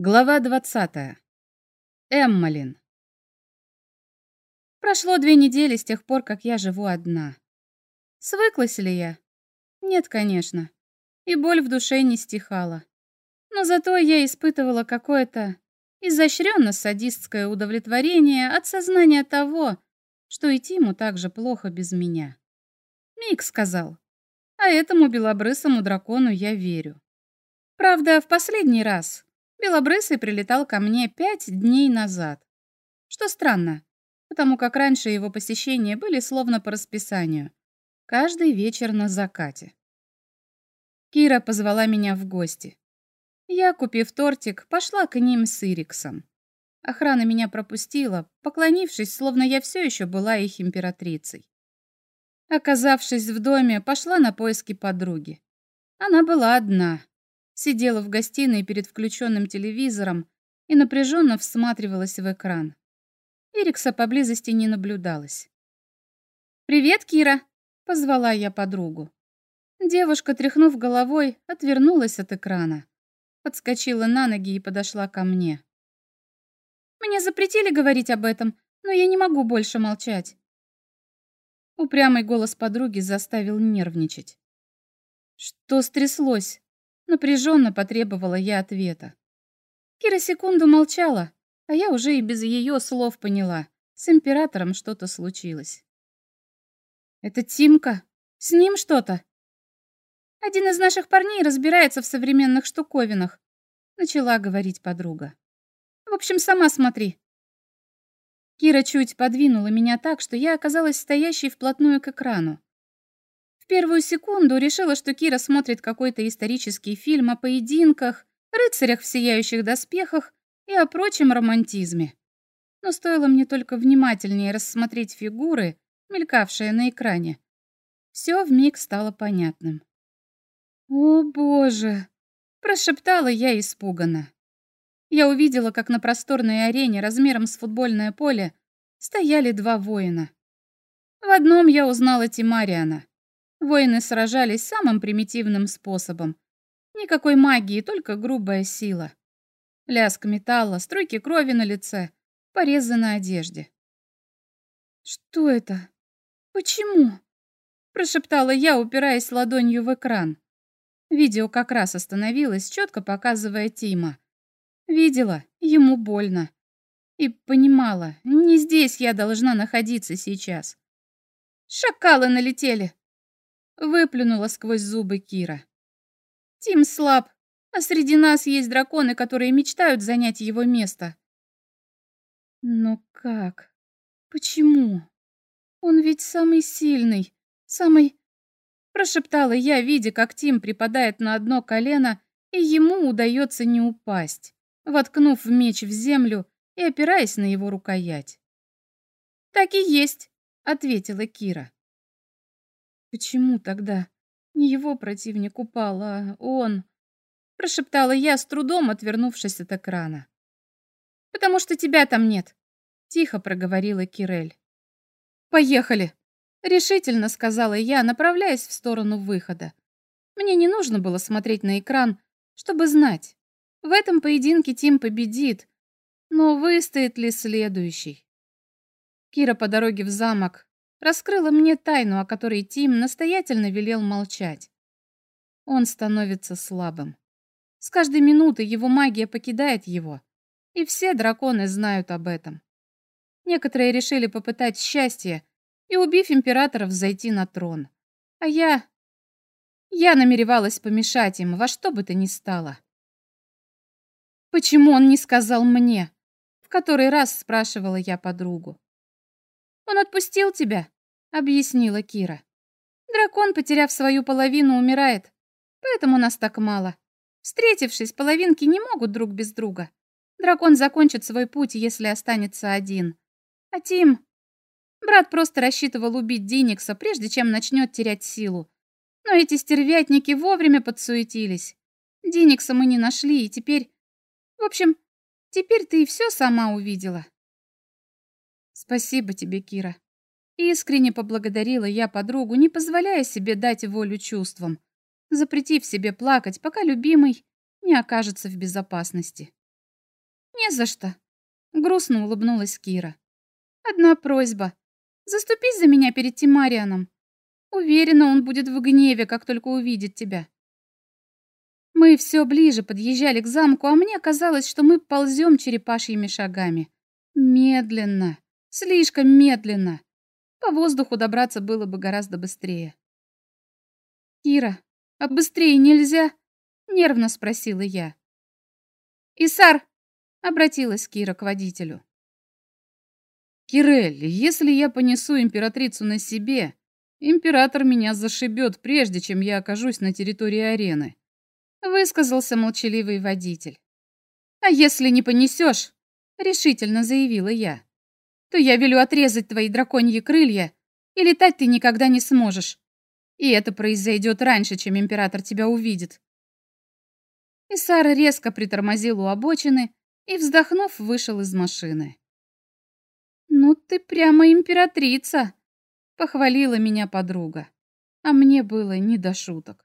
Глава 20. Эммалин. Прошло две недели с тех пор, как я живу одна. Свыклась ли я? Нет, конечно. И боль в душе не стихала. Но зато я испытывала какое-то изощренно-садистское удовлетворение от сознания того, что и Тиму так же плохо без меня. Мик сказал. А этому белобрысому дракону я верю. Правда, в последний раз Белобрысый прилетал ко мне пять дней назад. Что странно, потому как раньше его посещения были словно по расписанию. Каждый вечер на закате. Кира позвала меня в гости. Я, купив тортик, пошла к ним с Ириксом. Охрана меня пропустила, поклонившись, словно я все еще была их императрицей. Оказавшись в доме, пошла на поиски подруги. Она была одна, сидела в гостиной перед включенным телевизором и напряженно всматривалась в экран. Эрикса поблизости не наблюдалось. «Привет, Кира!» — позвала я подругу. Девушка, тряхнув головой, отвернулась от экрана. Подскочила на ноги и подошла ко мне. «Мне запретили говорить об этом, но я не могу больше молчать». Упрямый голос подруги заставил нервничать. «Что стряслось?» Напряженно потребовала я ответа. Кира секунду молчала, а я уже и без ее слов поняла. С императором что-то случилось. «Это Тимка? С ним что-то?» «Один из наших парней разбирается в современных штуковинах», начала говорить подруга. «В общем, сама смотри». Кира чуть подвинула меня так, что я оказалась стоящей вплотную к экрану первую секунду решила, что Кира смотрит какой-то исторический фильм о поединках, рыцарях в сияющих доспехах и о прочем романтизме. Но стоило мне только внимательнее рассмотреть фигуры, мелькавшие на экране. Все вмиг стало понятным. «О, боже!» – прошептала я испуганно. Я увидела, как на просторной арене размером с футбольное поле стояли два воина. В одном я узнала Тимариана. Воины сражались самым примитивным способом. Никакой магии, только грубая сила. Лязг металла, струйки крови на лице, порезы на одежде. «Что это? Почему?» Прошептала я, упираясь ладонью в экран. Видео как раз остановилось, четко показывая Тима. Видела, ему больно. И понимала, не здесь я должна находиться сейчас. Шакалы налетели. Выплюнула сквозь зубы Кира. Тим слаб, а среди нас есть драконы, которые мечтают занять его место. Но как? Почему? Он ведь самый сильный, самый... Прошептала я, видя, как Тим припадает на одно колено, и ему удается не упасть, воткнув меч в землю и опираясь на его рукоять. «Так и есть», — ответила Кира. Почему тогда не его противник упал, а он? Прошептала я, с трудом отвернувшись от экрана. Потому что тебя там нет, тихо проговорила Кирель. Поехали, решительно сказала я, направляясь в сторону выхода. Мне не нужно было смотреть на экран, чтобы знать. В этом поединке Тим победит, но выстоит ли следующий? Кира по дороге в замок раскрыла мне тайну, о которой Тим настоятельно велел молчать. Он становится слабым. С каждой минутой его магия покидает его, и все драконы знают об этом. Некоторые решили попытать счастье и, убив императоров, зайти на трон. А я... Я намеревалась помешать им во что бы то ни стало. Почему он не сказал мне? В который раз спрашивала я подругу. «Он отпустил тебя», — объяснила Кира. «Дракон, потеряв свою половину, умирает, поэтому нас так мало. Встретившись, половинки не могут друг без друга. Дракон закончит свой путь, если останется один. А Тим... Брат просто рассчитывал убить Диникса, прежде чем начнет терять силу. Но эти стервятники вовремя подсуетились. Диникса мы не нашли, и теперь... В общем, теперь ты и все сама увидела. Спасибо тебе, Кира. Искренне поблагодарила я подругу, не позволяя себе дать волю чувствам, запретив себе плакать, пока любимый не окажется в безопасности. Не за что. Грустно улыбнулась Кира. Одна просьба. Заступись за меня перед Тимарианом. Уверена, он будет в гневе, как только увидит тебя. Мы все ближе подъезжали к замку, а мне казалось, что мы ползем черепашьими шагами. Медленно, слишком медленно. По воздуху добраться было бы гораздо быстрее. «Кира, а быстрее нельзя?» — нервно спросила я. «Исар!» — обратилась Кира к водителю. «Кирель, если я понесу императрицу на себе, император меня зашибет, прежде чем я окажусь на территории арены», — высказался молчаливый водитель. «А если не понесешь?» — решительно заявила я. «То я велю отрезать твои драконьи крылья, и летать ты никогда не сможешь. И это произойдет раньше, чем император тебя увидит». И Сара резко притормозил у обочины и, вздохнув, вышел из машины. «Ну ты прямо императрица!» — похвалила меня подруга. А мне было не до шуток.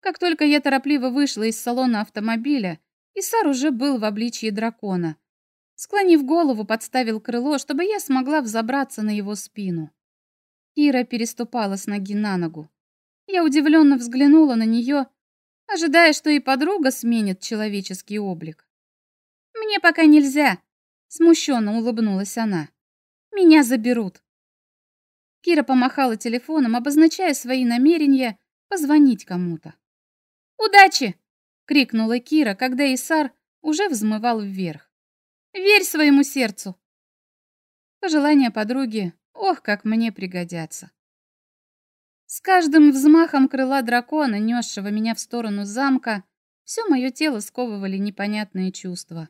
Как только я торопливо вышла из салона автомобиля, Исар уже был в обличье дракона. Склонив голову, подставил крыло, чтобы я смогла взобраться на его спину. Кира переступала с ноги на ногу. Я удивленно взглянула на нее, ожидая, что и подруга сменит человеческий облик. «Мне пока нельзя», Смущенно улыбнулась она. «Меня заберут». Кира помахала телефоном, обозначая свои намерения позвонить кому-то. «Удачи!» — крикнула Кира, когда Исар уже взмывал вверх. «Верь своему сердцу!» Пожелания подруги, ох, как мне пригодятся. С каждым взмахом крыла дракона, несшего меня в сторону замка, все мое тело сковывали непонятные чувства.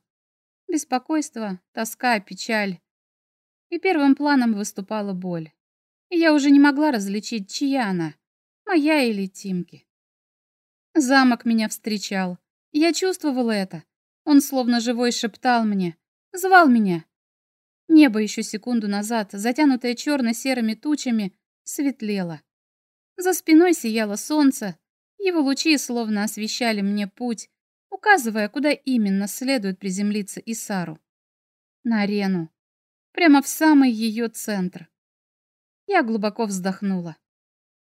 Беспокойство, тоска, печаль. И первым планом выступала боль. И я уже не могла различить, чья она, моя или Тимки. Замок меня встречал. Я чувствовала это. Он словно живой шептал мне, звал меня. Небо еще секунду назад, затянутое черно-серыми тучами, светлело. За спиной сияло солнце, его лучи словно освещали мне путь, указывая, куда именно следует приземлиться Исару. На арену. Прямо в самый ее центр. Я глубоко вздохнула.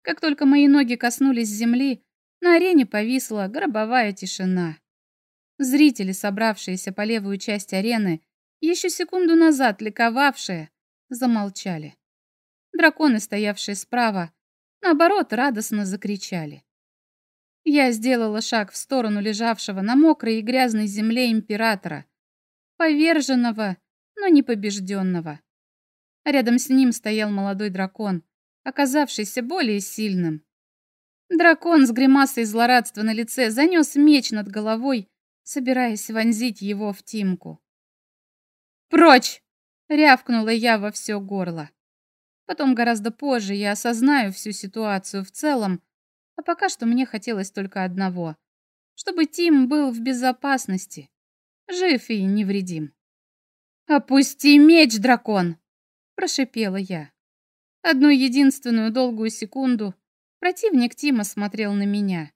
Как только мои ноги коснулись земли, на арене повисла гробовая тишина. Зрители, собравшиеся по левую часть арены, еще секунду назад ликовавшие, замолчали. Драконы, стоявшие справа, наоборот, радостно закричали. Я сделала шаг в сторону лежавшего на мокрой и грязной земле императора, поверженного, но не побежденного. Рядом с ним стоял молодой дракон, оказавшийся более сильным. Дракон с гримасой злорадства на лице занес меч над головой, собираясь вонзить его в Тимку. «Прочь!» — рявкнула я во все горло. Потом гораздо позже я осознаю всю ситуацию в целом, а пока что мне хотелось только одного. Чтобы Тим был в безопасности. Жив и невредим. «Опусти меч, дракон!» Прошипела я. Одну единственную долгую секунду противник Тима смотрел на меня.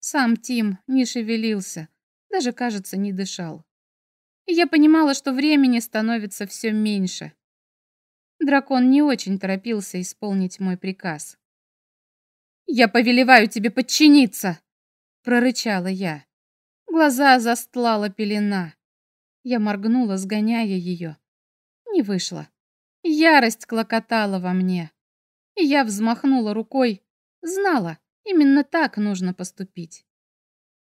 Сам Тим не шевелился, даже, кажется, не дышал. И я понимала, что времени становится все меньше. Дракон не очень торопился исполнить мой приказ. «Я повелеваю тебе подчиниться!» — прорычала я. Глаза застлала пелена. Я моргнула, сгоняя ее. Не вышло. Ярость клокотала во мне. И я взмахнула рукой. Знала, именно так нужно поступить.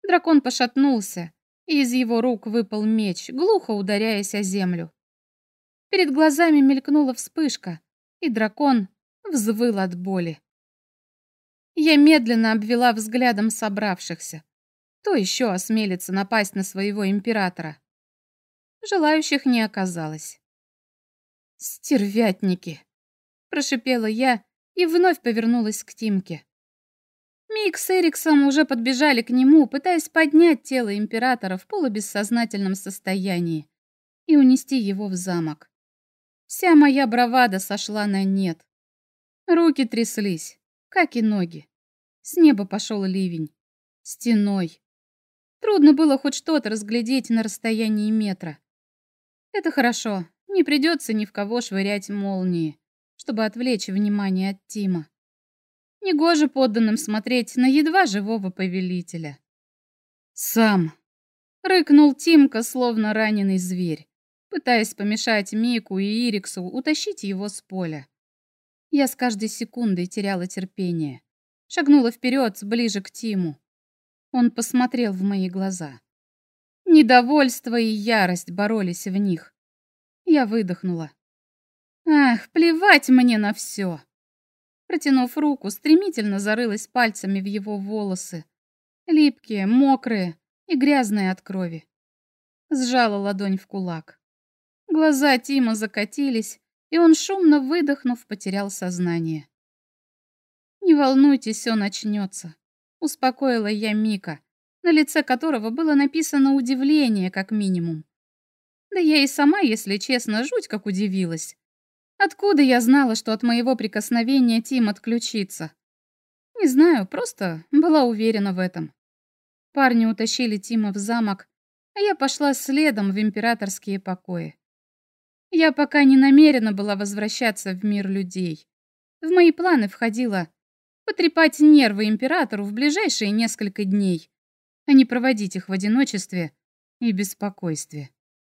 Дракон пошатнулся, из его рук выпал меч, глухо ударяясь о землю. Перед глазами мелькнула вспышка, и дракон взвыл от боли. Я медленно обвела взглядом собравшихся. Кто еще осмелится напасть на своего императора? Желающих не оказалось. «Стервятники!» – прошипела я и вновь повернулась к Тимке. Мик с Эриксом уже подбежали к нему, пытаясь поднять тело императора в полубессознательном состоянии и унести его в замок. Вся моя бравада сошла на нет. Руки тряслись, как и ноги. С неба пошел ливень. Стеной. Трудно было хоть что-то разглядеть на расстоянии метра. Это хорошо, не придется ни в кого швырять молнии, чтобы отвлечь внимание от Тима. Негоже подданным смотреть на едва живого повелителя. «Сам!» — рыкнул Тимка, словно раненый зверь, пытаясь помешать Мику и Ириксу утащить его с поля. Я с каждой секундой теряла терпение. Шагнула вперед, ближе к Тиму. Он посмотрел в мои глаза. Недовольство и ярость боролись в них. Я выдохнула. Ах, плевать мне на все. Протянув руку, стремительно зарылась пальцами в его волосы. Липкие, мокрые и грязные от крови. Сжала ладонь в кулак. Глаза Тима закатились, и он, шумно выдохнув, потерял сознание. «Не волнуйтесь, все начнется», — успокоила я Мика, на лице которого было написано удивление, как минимум. Да я и сама, если честно, жуть как удивилась. Откуда я знала, что от моего прикосновения Тим отключится? Не знаю, просто была уверена в этом. Парни утащили Тима в замок, а я пошла следом в императорские покои. Я пока не намерена была возвращаться в мир людей. В мои планы входило потрепать нервы императору в ближайшие несколько дней, а не проводить их в одиночестве и беспокойстве.